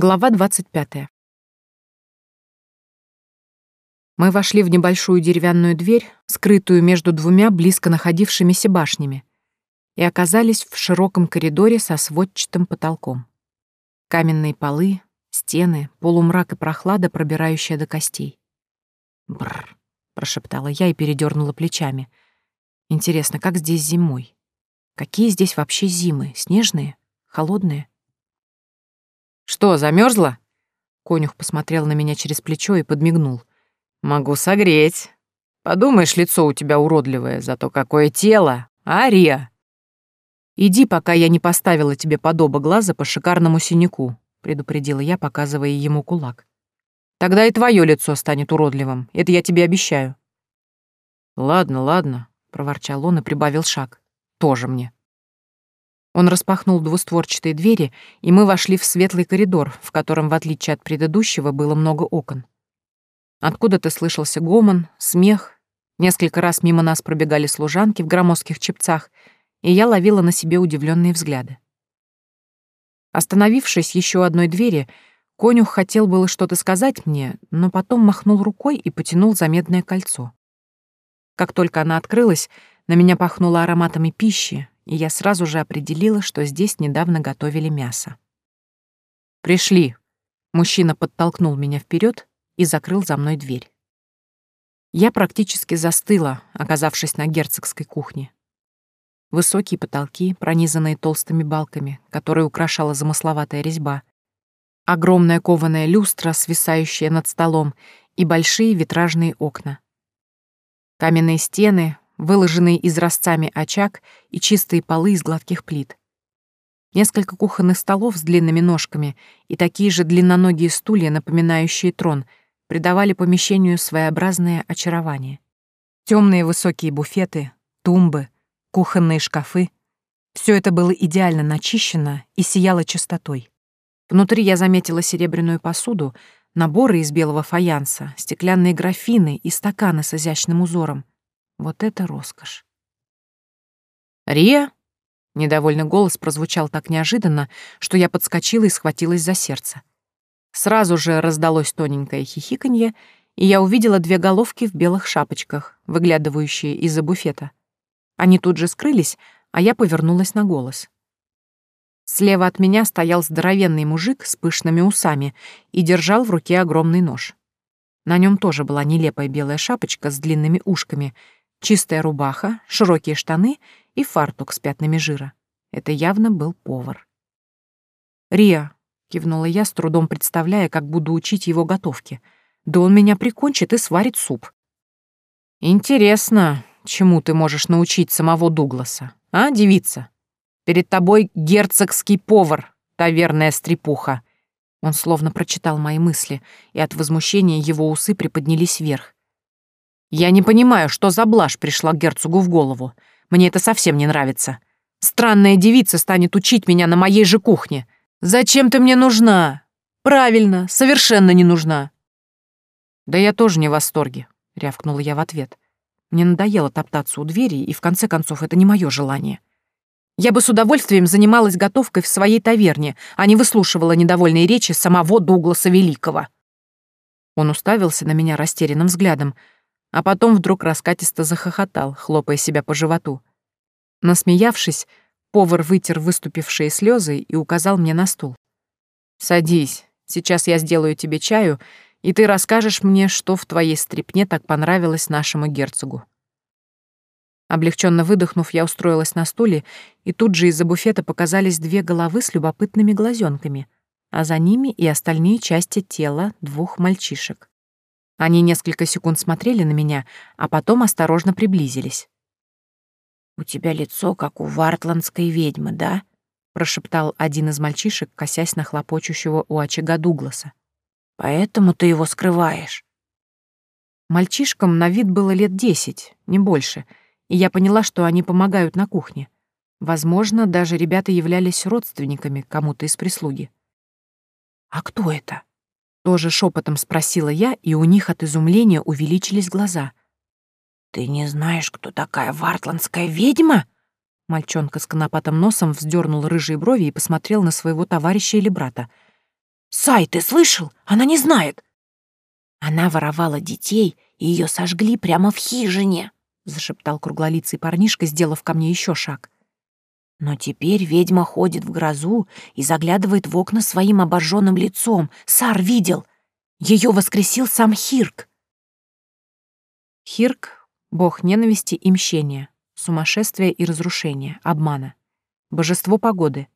Глава 25. Мы вошли в небольшую деревянную дверь, скрытую между двумя близко находившимися башнями, и оказались в широком коридоре со сводчатым потолком. Каменные полы, стены, полумрак и прохлада, пробирающая до костей. Бррр, прошептала я и передернула плечами. Интересно, как здесь зимой? Какие здесь вообще зимы? Снежные? Холодные? «Что, замерзла? Конюх посмотрел на меня через плечо и подмигнул. «Могу согреть. Подумаешь, лицо у тебя уродливое, зато какое тело, Ария!» «Иди, пока я не поставила тебе подоба глаза по шикарному синяку», — предупредила я, показывая ему кулак. «Тогда и твое лицо станет уродливым, это я тебе обещаю». «Ладно, ладно», — проворчал он и прибавил шаг. «Тоже мне». Он распахнул двустворчатые двери, и мы вошли в светлый коридор, в котором, в отличие от предыдущего, было много окон. Откуда-то слышался гомон, смех. Несколько раз мимо нас пробегали служанки в громоздких чепцах, и я ловила на себе удивленные взгляды. Остановившись еще одной двери, конюх хотел было что-то сказать мне, но потом махнул рукой и потянул за медное кольцо. Как только она открылась, на меня пахнуло ароматами пищи, и я сразу же определила, что здесь недавно готовили мясо. «Пришли!» Мужчина подтолкнул меня вперед и закрыл за мной дверь. Я практически застыла, оказавшись на герцогской кухне. Высокие потолки, пронизанные толстыми балками, которые украшала замысловатая резьба, огромная кованая люстра, свисающая над столом, и большие витражные окна. Каменные стены, выложенный изразцами очаг и чистые полы из гладких плит. Несколько кухонных столов с длинными ножками и такие же длинноногие стулья, напоминающие трон, придавали помещению своеобразное очарование. Темные высокие буфеты, тумбы, кухонные шкафы — все это было идеально начищено и сияло чистотой. Внутри я заметила серебряную посуду, наборы из белого фаянса, стеклянные графины и стаканы с изящным узором, вот это роскошь. «Рия?» Недовольный голос прозвучал так неожиданно, что я подскочила и схватилась за сердце. Сразу же раздалось тоненькое хихиканье, и я увидела две головки в белых шапочках, выглядывающие из-за буфета. Они тут же скрылись, а я повернулась на голос. Слева от меня стоял здоровенный мужик с пышными усами и держал в руке огромный нож. На нем тоже была нелепая белая шапочка с длинными ушками — Чистая рубаха, широкие штаны и фартук с пятнами жира. Это явно был повар. «Риа», — кивнула я, с трудом представляя, как буду учить его готовке. «Да он меня прикончит и сварит суп». «Интересно, чему ты можешь научить самого Дугласа, а, девица? Перед тобой герцогский повар, таверная стрепуха». Он словно прочитал мои мысли, и от возмущения его усы приподнялись вверх. Я не понимаю, что за блажь пришла герцогу в голову. Мне это совсем не нравится. Странная девица станет учить меня на моей же кухне. Зачем ты мне нужна? Правильно, совершенно не нужна. Да я тоже не в восторге, рявкнула я в ответ. Мне надоело топтаться у двери, и в конце концов это не мое желание. Я бы с удовольствием занималась готовкой в своей таверне, а не выслушивала недовольные речи самого Дугласа Великого. Он уставился на меня растерянным взглядом, а потом вдруг раскатисто захохотал, хлопая себя по животу. Насмеявшись, повар вытер выступившие слезы и указал мне на стул. «Садись, сейчас я сделаю тебе чаю, и ты расскажешь мне, что в твоей стрипне так понравилось нашему герцогу». Облегченно выдохнув, я устроилась на стуле, и тут же из-за буфета показались две головы с любопытными глазенками, а за ними и остальные части тела двух мальчишек. Они несколько секунд смотрели на меня, а потом осторожно приблизились. «У тебя лицо, как у вартландской ведьмы, да?» — прошептал один из мальчишек, косясь на хлопочущего у очага Дугласа. «Поэтому ты его скрываешь». Мальчишкам на вид было лет десять, не больше, и я поняла, что они помогают на кухне. Возможно, даже ребята являлись родственниками кому-то из прислуги. «А кто это?» Тоже шепотом спросила я, и у них от изумления увеличились глаза. «Ты не знаешь, кто такая вартландская ведьма?» Мальчонка с конопатым носом вздернул рыжие брови и посмотрел на своего товарища или брата. Сай, ты слышал? Она не знает!» «Она воровала детей, и ее сожгли прямо в хижине», — зашептал круглолицый парнишка, сделав ко мне еще шаг. «Но теперь ведьма ходит в грозу и заглядывает в окна своим обожженным лицом. Сар видел. Ее воскресил сам Хирк». Хирк — бог ненависти и мщения, сумасшествия и разрушения, обмана, божество погоды.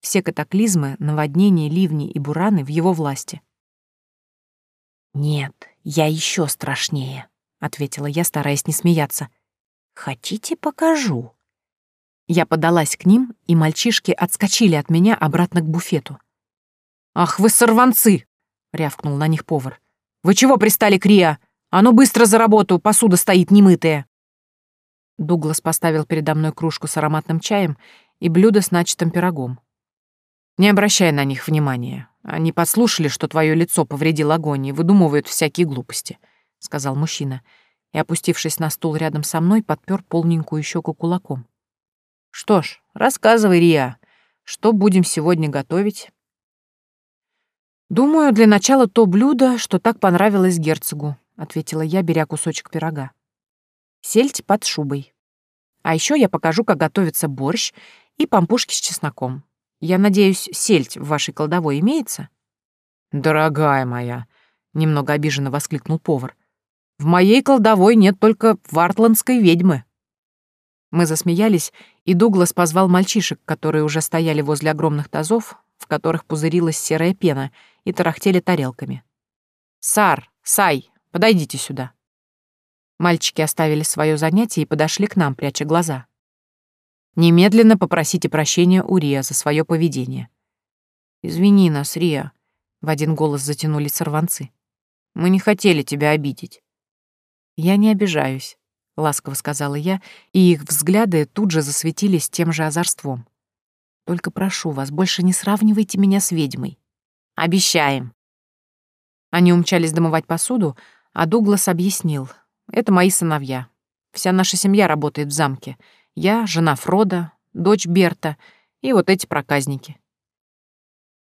Все катаклизмы, наводнения, ливни и бураны в его власти. «Нет, я еще страшнее», — ответила я, стараясь не смеяться. «Хотите, покажу?» Я подалась к ним, и мальчишки отскочили от меня обратно к буфету. «Ах вы сорванцы!» — рявкнул на них повар. «Вы чего пристали к Риа? А ну быстро за работу, посуда стоит немытая!» Дуглас поставил передо мной кружку с ароматным чаем и блюдо с начатым пирогом. «Не обращай на них внимания. Они подслушали, что твое лицо повредил огонь и выдумывают всякие глупости», — сказал мужчина, и, опустившись на стул рядом со мной, подпер полненькую щеку кулаком. «Что ж, рассказывай, Риа, что будем сегодня готовить?» «Думаю, для начала то блюдо, что так понравилось герцогу», — ответила я, беря кусочек пирога. «Сельдь под шубой. А еще я покажу, как готовится борщ и пампушки с чесноком. Я надеюсь, сельдь в вашей кладовой имеется?» «Дорогая моя», — немного обиженно воскликнул повар, «в моей кладовой нет только вартландской ведьмы». Мы засмеялись, и Дуглас позвал мальчишек, которые уже стояли возле огромных тазов, в которых пузырилась серая пена, и тарахтели тарелками. «Сар, Сай, подойдите сюда». Мальчики оставили свое занятие и подошли к нам, пряча глаза. Немедленно попросите прощения у Риа за свое поведение. Извини нас, Риа, в один голос затянули сорванцы. Мы не хотели тебя обидеть. Я не обижаюсь, ласково сказала я, и их взгляды тут же засветились тем же озорством. Только прошу вас, больше не сравнивайте меня с ведьмой. Обещаем. Они умчались домывать посуду, а Дуглас объяснил. Это мои сыновья. Вся наша семья работает в замке — я, жена Фрода, дочь Берта и вот эти проказники.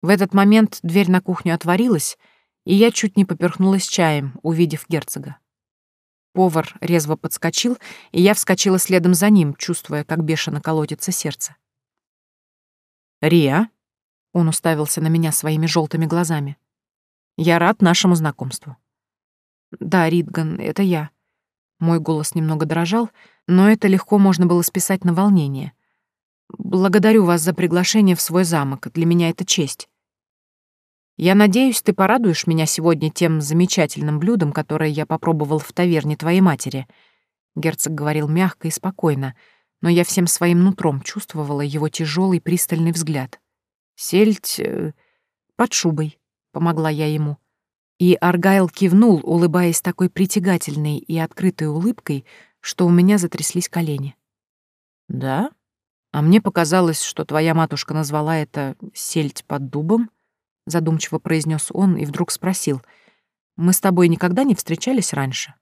В этот момент дверь на кухню отворилась, и я чуть не поперхнулась чаем, увидев герцога. Повар резво подскочил, и я вскочила следом за ним, чувствуя, как бешено колотится сердце. «Риа?» — он уставился на меня своими желтыми глазами. «Я рад нашему знакомству». «Да, Ридган, это я». Мой голос немного дрожал, но это легко можно было списать на волнение. «Благодарю вас за приглашение в свой замок. Для меня это честь. Я надеюсь, ты порадуешь меня сегодня тем замечательным блюдом, которое я попробовал в таверне твоей матери». Герцог говорил мягко и спокойно, но я всем своим нутром чувствовала его тяжелый пристальный взгляд. «Сельдь э, под шубой», — помогла я ему. И Аргайл кивнул, улыбаясь такой притягательной и открытой улыбкой, что у меня затряслись колени. «Да? А мне показалось, что твоя матушка назвала это «сельдь под дубом», — задумчиво произнес он и вдруг спросил. «Мы с тобой никогда не встречались раньше?»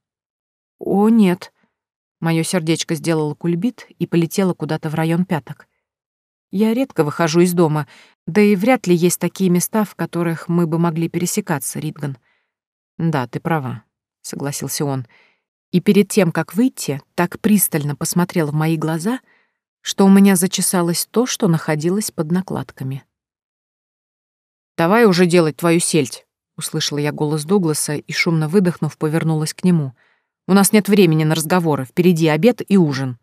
«О, нет». Моё сердечко сделало кульбит и полетело куда-то в район пяток. Я редко выхожу из дома, да и вряд ли есть такие места, в которых мы бы могли пересекаться, Ритган. «Да, ты права», — согласился он, — и перед тем, как выйти, так пристально посмотрел в мои глаза, что у меня зачесалось то, что находилось под накладками. «Давай уже делать твою сельдь», — услышала я голос Дугласа и, шумно выдохнув, повернулась к нему. «У нас нет времени на разговоры, впереди обед и ужин».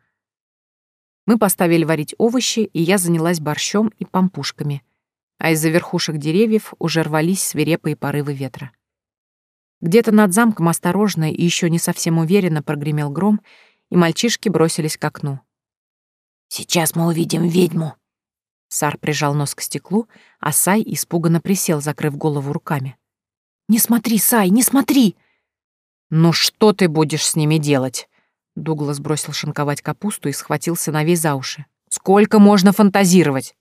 Мы поставили варить овощи, и я занялась борщом и пампушками, а из-за верхушек деревьев уже рвались свирепые порывы ветра. Где-то над замком осторожно и еще не совсем уверенно прогремел гром, и мальчишки бросились к окну. «Сейчас мы увидим ведьму!» Сар прижал нос к стеклу, а Сай испуганно присел, закрыв голову руками. «Не смотри, Сай, не смотри!» «Ну что ты будешь с ними делать?» Дуглас бросил шинковать капусту и схватился на весь за уши. «Сколько можно фантазировать?»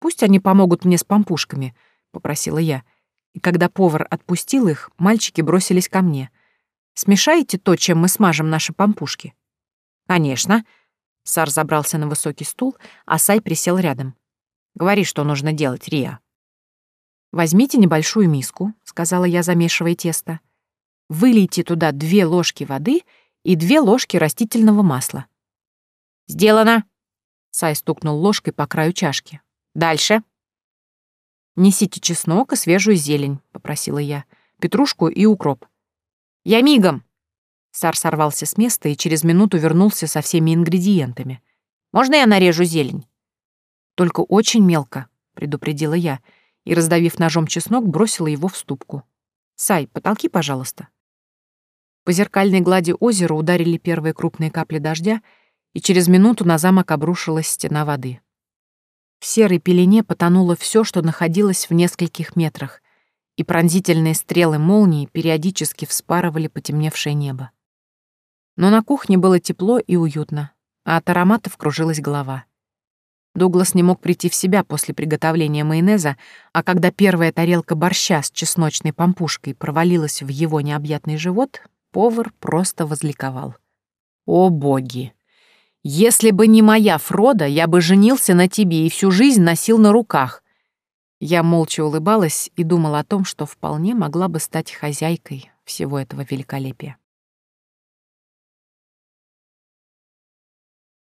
«Пусть они помогут мне с пампушками», — попросила я, и когда повар отпустил их, мальчики бросились ко мне. «Смешаете то, чем мы смажем наши пампушки?» «Конечно». Сар забрался на высокий стул, а Сай присел рядом. «Говори, что нужно делать, Риа». «Возьмите небольшую миску», — сказала я, замешивая тесто. «Вылейте туда две ложки воды и две ложки растительного масла». «Сделано!» — Сай стукнул ложкой по краю чашки. «Дальше!» «Несите чеснок и свежую зелень», — попросила я. «Петрушку и укроп». «Я мигом!» Сар сорвался с места и через минуту вернулся со всеми ингредиентами. «Можно я нарежу зелень?» «Только очень мелко», — предупредила я, и, раздавив ножом чеснок, бросила его в ступку. «Сай, потолки, пожалуйста». По зеркальной глади озера ударили первые крупные капли дождя, и через минуту на замок обрушилась стена воды. В серой пелене потонуло все, что находилось в нескольких метрах, и пронзительные стрелы молнии периодически вспарывали потемневшее небо. Но на кухне было тепло и уютно, а от ароматов кружилась голова. Дуглас не мог прийти в себя после приготовления майонеза, а когда первая тарелка борща с чесночной помпушкой провалилась в его необъятный живот, повар просто возликовал. «О боги! Если бы не моя Фрода, я бы женился на тебе и всю жизнь носил на руках!» Я молча улыбалась и думала о том, что вполне могла бы стать хозяйкой всего этого великолепия.